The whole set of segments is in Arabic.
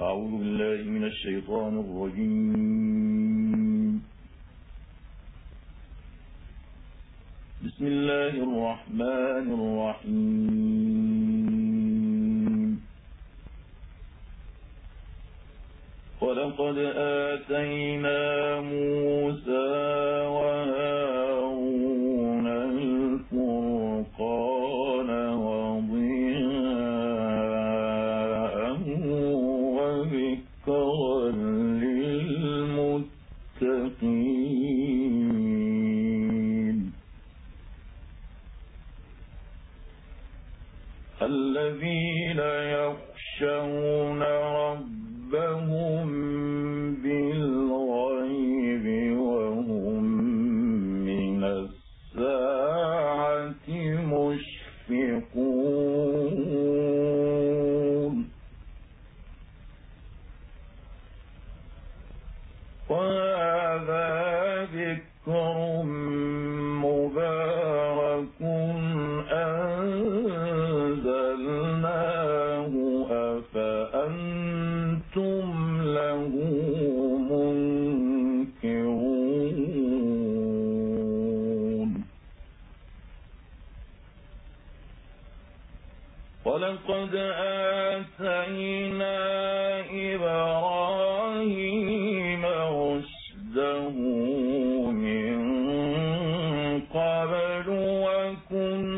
أعوذ بالله من الشيطان الرجيم. بسم الله الرحمن الرحيم. ولقد آتينا موسى الذين يخشون ربهم ولقد آتينا إبراهيم رشده من قبل وكنا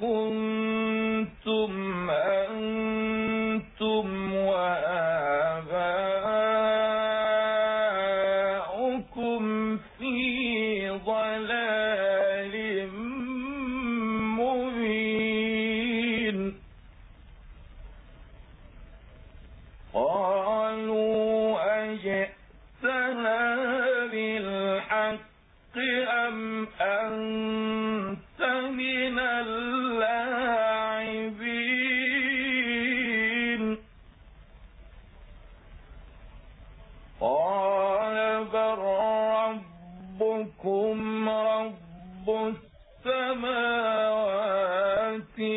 كنتم أنتم وآباؤكم في ضلال مبين. قالوا بالحق أم أنت من قال بل ربكم رب السماوات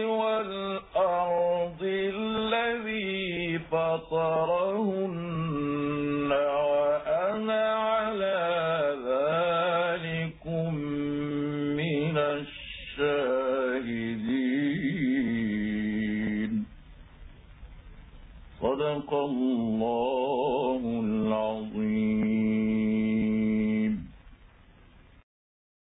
والأرض الذي فطرهن صدق الله العظيم.